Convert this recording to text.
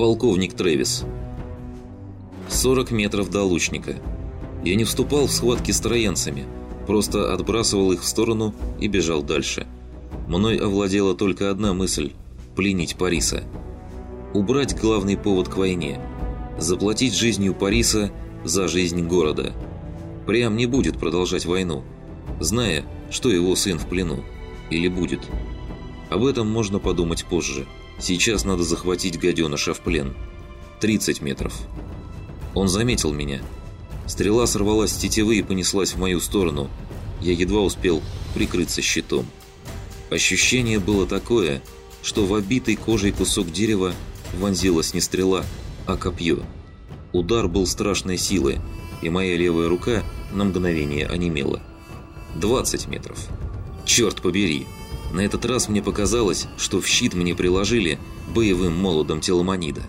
Полковник Трэвис. 40 метров до лучника. Я не вступал в схватки с троянцами, просто отбрасывал их в сторону и бежал дальше. Мной овладела только одна мысль – пленить Париса. Убрать главный повод к войне. Заплатить жизнью Париса за жизнь города. Прям не будет продолжать войну, зная, что его сын в плену. Или будет. Об этом можно подумать позже. Сейчас надо захватить гаденыша в плен. 30 метров. Он заметил меня. Стрела сорвалась с тетивы и понеслась в мою сторону. Я едва успел прикрыться щитом. Ощущение было такое, что в обитый кожей кусок дерева вонзилась не стрела, а копье. Удар был страшной силы, и моя левая рука на мгновение онемела. 20 метров. Черт побери! На этот раз мне показалось, что в щит мне приложили боевым молотом теломонида.